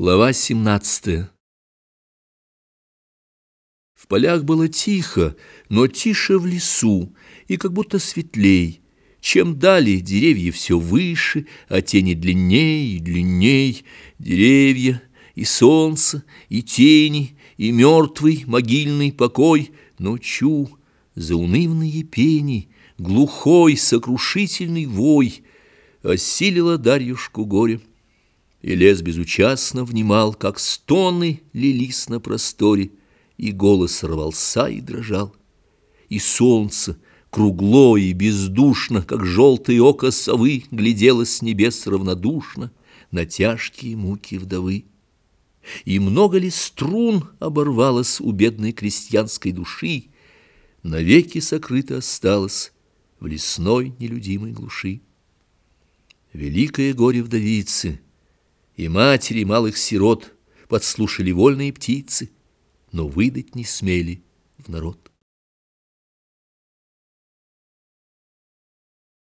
Глава 17 В полях было тихо, но тише в лесу, и как будто светлей. Чем далее деревья все выше, а тени длинней и длинней. Деревья и солнце, и тени, и мертвый могильный покой. Но чу, заунывные пени, глухой сокрушительный вой Осилила Дарьюшку горе. И лес безучастно внимал, как стоны лились на просторе, И голос рвался и дрожал. И солнце, кругло и бездушно, Как желтое око совы, Глядело с небес равнодушно На тяжкие муки вдовы. И много ли струн оборвалось У бедной крестьянской души, Навеки сокрыто осталось В лесной нелюдимой глуши. Великое горе вдовицы — и матери малых сирот подслушали вольные птицы, но выдать не смели в народ.